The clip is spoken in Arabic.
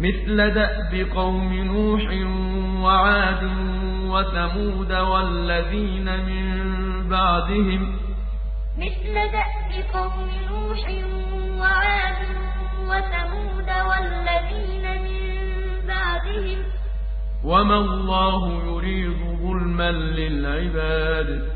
مثل دأب قوم نوح وعاد وثمود والذين من بعدهم مثل دأب قوم نوح وعاد وثمود والذين من بعدهم وما الله يريد ظلما للعباد